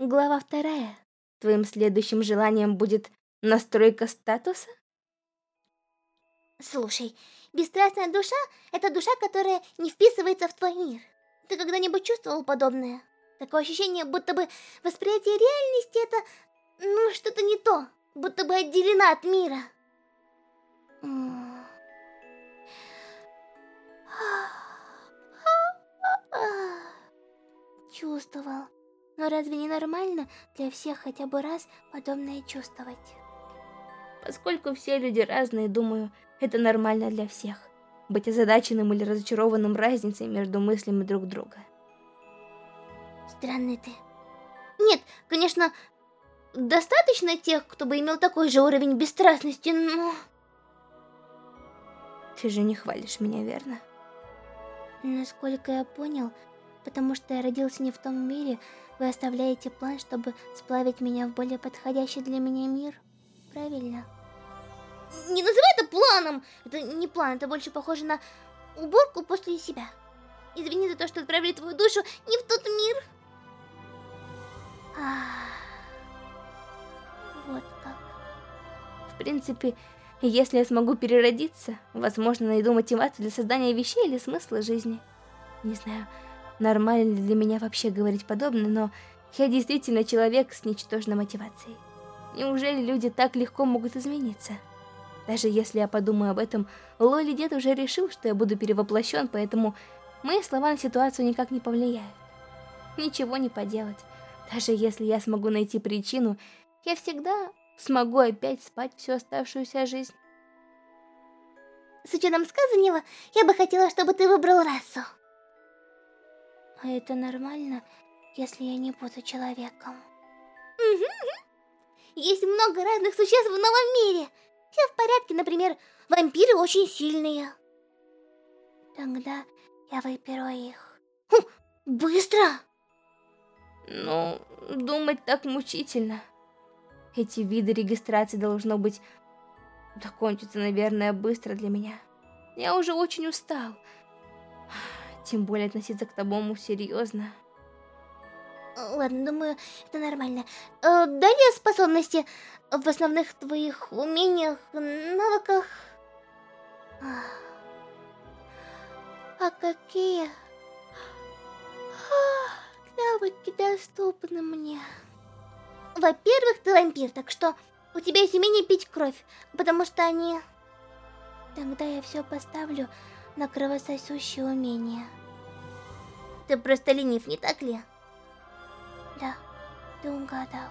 Глава вторая. Твоим следующим желанием будет настройка статуса? Слушай, бесстрастная душа — это душа, которая не вписывается в твой мир. Ты когда-нибудь чувствовал подобное? Такое ощущение, будто бы восприятие реальности — это, ну, что-то не то, будто бы отделена от мира. Чувствовал. Но разве не нормально для всех хотя бы раз подобное чувствовать? Поскольку все люди разные, думаю, это нормально для всех. Быть озадаченным или разочарованным разницей между мыслями друг друга. Странный ты. Нет, конечно, достаточно тех, кто бы имел такой же уровень бесстрастности, но... Ты же не хвалишь меня, верно? Насколько я понял, потому что я родился не в том мире, вы оставляете план, чтобы сплавить меня в более подходящий для меня мир. Правильно? Не называй это планом! Это не план, это больше похоже на уборку после себя. Извини за то, что отправили твою душу не в тот мир. Вот как. В принципе, если я смогу переродиться, возможно, найду мотивацию для создания вещей или смысла жизни. Не знаю, нормально ли для меня вообще говорить подобное, но я действительно человек с ничтожной мотивацией. Неужели люди так легко могут измениться? Даже если я подумаю об этом, Лоли дед уже решил, что я буду перевоплощен, поэтому мои слова на ситуацию никак не повлияют. Ничего не поделать. Даже если я смогу найти причину, я всегда смогу опять спать всю оставшуюся жизнь. С учетом сказанного, я бы хотела, чтобы ты выбрал расу. А это нормально, если я не буду человеком? Угу. Есть много разных существ в новом мире. Все в порядке, например, вампиры очень сильные. Тогда я выберу их. Хм, быстро! Ну, думать так мучительно. Эти виды регистрации должно быть... Закончатся, наверное, быстро для меня. Я уже очень устал. Тем более относиться к тому серьезно. Ладно, думаю, это нормально. Э, далее способности в основных твоих умениях, навыках. А какие навыки доступны мне? Во-первых, ты вампир, так что у тебя есть умение пить кровь, потому что они... Тогда я все поставлю на кровососущее умение. Ты просто ленив, не так ли? Да, ты угадал.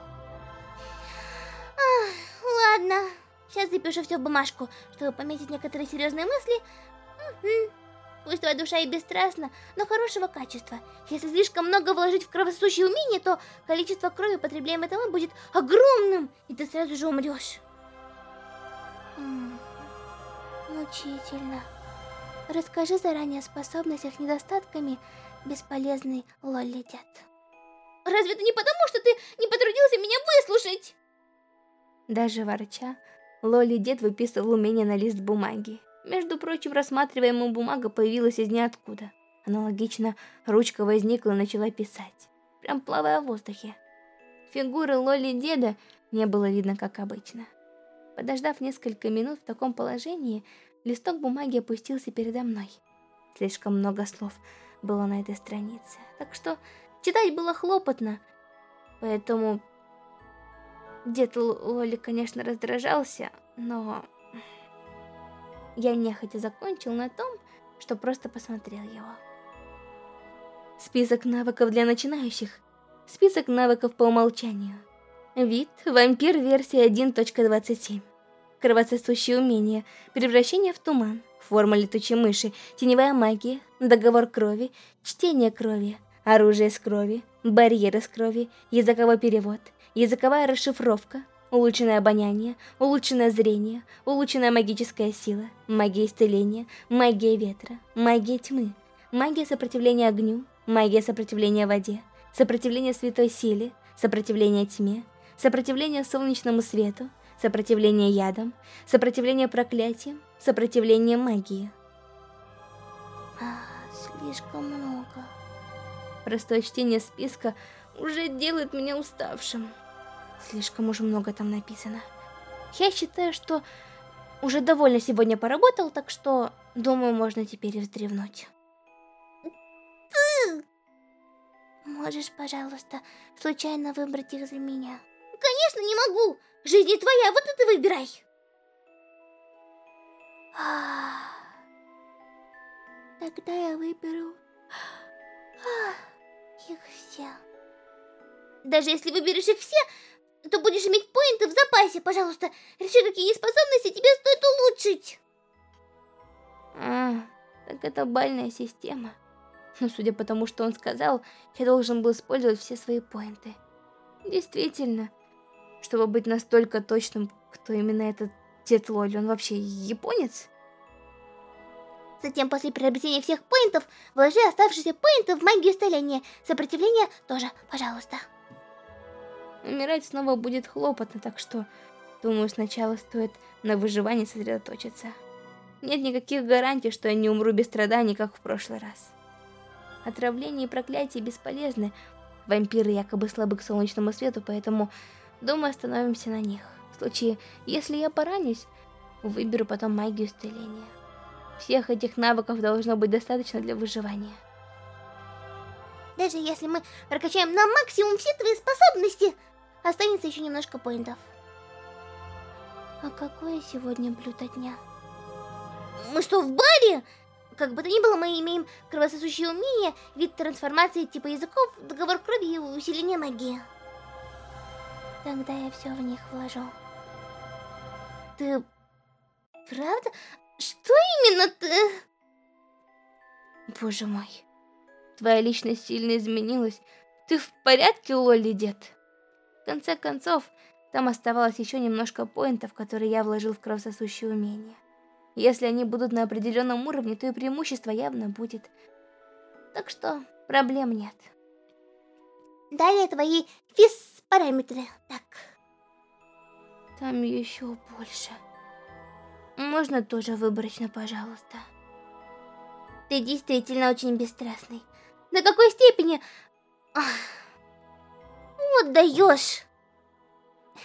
Ах, ладно, сейчас запишу все в бумажку, чтобы пометить некоторые серьезные мысли. Угу. Пусть твоя душа и бесстрастна, но хорошего качества. Если слишком много вложить в кровососущее умение, то количество крови, потребляемой тобой, будет огромным, и ты сразу же умрешь. Мучительно. Расскажи заранее о способностях недостатками бесполезный Лолли Дед. Разве это не потому, что ты не потрудился меня выслушать? Даже ворча, Лоли Дед выписывал умение на лист бумаги. Между прочим, рассматриваемая бумага появилась из ниоткуда. Аналогично, ручка возникла и начала писать, прям плавая в воздухе. Фигуры Лоли Деда не было видно, как обычно. Подождав несколько минут в таком положении, листок бумаги опустился передо мной. Слишком много слов было на этой странице, так что читать было хлопотно, поэтому дед Лоли, конечно, раздражался, но я нехотя закончил на том, что просто посмотрел его. Список навыков для начинающих. Список навыков по умолчанию. Вид – вампир версия 1.27. Кровососущие умения, превращение в туман, форма летучей мыши, теневая магия, договор крови, чтение крови, оружие с крови, барьеры с крови, языковой перевод, языковая расшифровка, улучшенное обоняние, улучшенное зрение, улучшенная магическая сила, магия исцеления, магия ветра, магия тьмы, магия сопротивления огню, магия сопротивления воде, сопротивление святой силе, сопротивление тьме, сопротивление солнечному свету, сопротивление ядам, сопротивление проклятиям, сопротивление магии. А, слишком много. Простое чтение списка уже делает меня уставшим. Слишком уж много там написано. Я считаю, что уже довольно сегодня поработал, так что, думаю, можно теперь и вздремнуть. Ты! Можешь, пожалуйста, случайно выбрать их за меня? Конечно, не могу! Жизнь твоя, вот это выбирай! Тогда я выберу их все. Даже если выберешь их все, то будешь иметь поинты в запасе. Пожалуйста, реши, какие способности тебе стоит улучшить. А, так это бальная система. Но судя по тому, что он сказал, я должен был использовать все свои поинты. Действительно, чтобы быть настолько точным, кто именно этот Дед Лоли, он вообще японец? Затем, после приобретения всех поинтов, вложи оставшиеся поинты в магию исцеления. Сопротивление тоже, пожалуйста. Умирать снова будет хлопотно, так что, думаю, сначала стоит на выживании сосредоточиться. Нет никаких гарантий, что я не умру без страданий, как в прошлый раз. Отравление и проклятие бесполезны. Вампиры якобы слабы к солнечному свету, поэтому, думаю, остановимся на них. В случае, если я поранюсь, выберу потом магию исцеления. Всех этих навыков должно быть достаточно для выживания. Даже если мы прокачаем на максимум все твои способности, останется еще немножко поинтов. А какое сегодня блюдо дня? Мы что, в баре? Как бы то ни было, мы имеем кровососущие умения, вид трансформации типа языков, договор крови и усиление магии. Тогда я все в них вложу. Ты... Правда? Что именно ты? Боже мой. Твоя личность сильно изменилась. Ты в порядке, Лолли, дед? В конце концов, там оставалось еще немножко поинтов, которые я вложил в кровососущие умения. Если они будут на определенном уровне, то и преимущество явно будет. Так что проблем нет. Далее твои физ-параметры. Так. Там еще больше. Можно тоже выборочно, пожалуйста. Ты действительно очень бесстрастный. До какой степени? Вот даешь.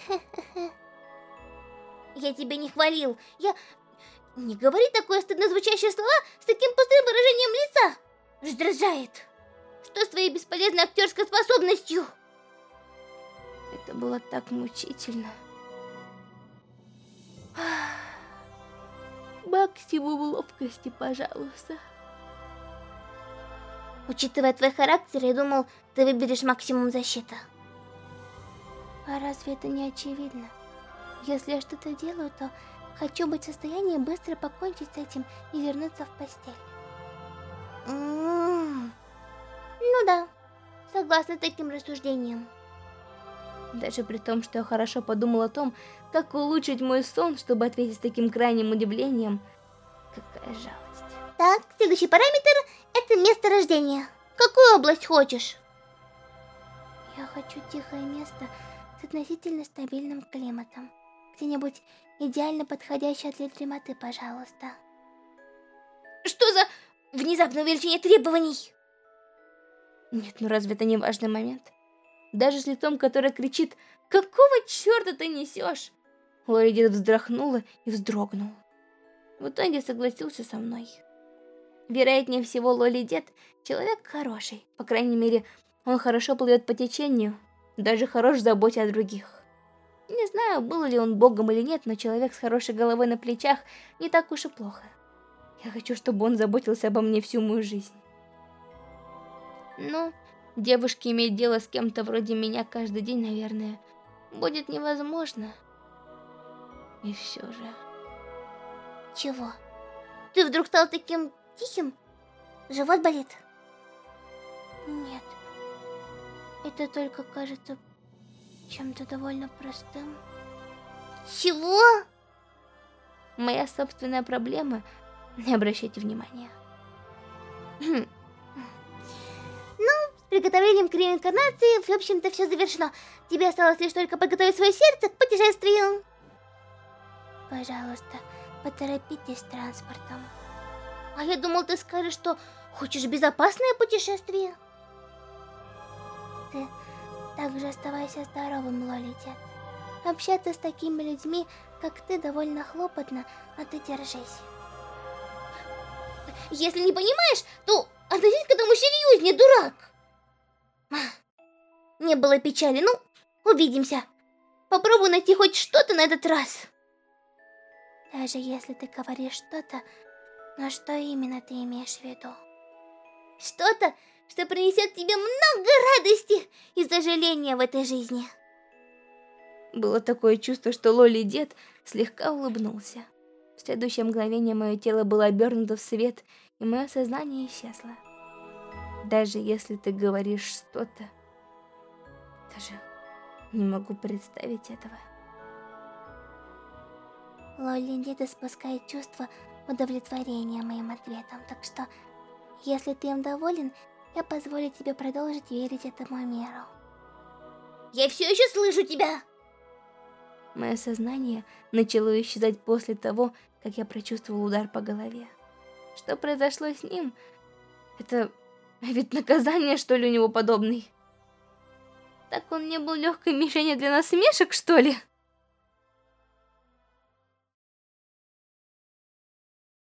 Я тебя не хвалил. Я... Не говори такое стыдно звучащее слова с таким пустым выражением лица. Раздражает. Что с твоей бесполезной актерской способностью? Это было так мучительно. Максимум ловкости, пожалуйста. Учитывая твой характер, я думал, ты выберешь максимум защиты. А разве это не очевидно? Если я что-то делаю, то хочу быть в состоянии быстро покончить с этим и вернуться в постель. М -м -м. Ну да, согласна с таким рассуждением. Даже при том, что я хорошо подумал о том, как улучшить мой сон, чтобы ответить с таким крайним удивлением. Какая жалость. Так, следующий параметр — это место рождения. Какую область хочешь? Я хочу тихое место с относительно стабильным климатом. Где-нибудь идеально подходящее для дремоты, пожалуйста. Что за внезапное увеличение требований? Нет, ну разве это не важный момент? Даже с лицом, которое кричит «Какого черта ты несешь?» Лори дед вздрохнула и вздрогнул. В итоге согласился со мной. Вероятнее всего, Лоли дед человек хороший. По крайней мере, он хорошо плывет по течению, даже хорош в заботе о других. Не знаю, был ли он богом или нет, но человек с хорошей головой на плечах не так уж и плохо. Я хочу, чтобы он заботился обо мне всю мою жизнь. Ну, Девушке иметь дело с кем-то вроде меня каждый день, наверное, будет невозможно. И все же... Чего? Ты вдруг стал таким тихим? Живот болит? Нет. Это только кажется чем-то довольно простым. Чего? Моя собственная проблема. Не обращайте внимания. Хм. Приготовлением к реинкарнации, в общем-то, все завершено. Тебе осталось лишь только подготовить свое сердце к путешествию. Пожалуйста, поторопитесь с транспортом. А я думал, ты скажешь, что хочешь безопасное путешествие. Ты Также оставайся здоровым, Лолитет. Общаться с такими людьми, как ты, довольно хлопотно, а ты держись. Если не понимаешь, то относись к этому серьезнее, дурак. Не было печали, ну, увидимся. Попробуй найти хоть что-то на этот раз. Даже если ты говоришь что-то, но что именно ты имеешь в виду? Что-то, что принесет тебе много радости и сожаления в этой жизни. Было такое чувство, что Лоли дед слегка улыбнулся. В следующее мгновение мое тело было обернуто в свет, и мое сознание исчезло. Даже если ты говоришь что-то, даже не могу представить этого. Лоли дед испускает чувство удовлетворения моим ответом, так что, если ты им доволен, я позволю тебе продолжить верить этому миру. Я все еще слышу тебя! Мое сознание начало исчезать после того, как я прочувствовал удар по голове. Что произошло с ним? Это ведь наказание, что ли, у него подобный? Так он не был легкой мишенью для насмешек, что ли?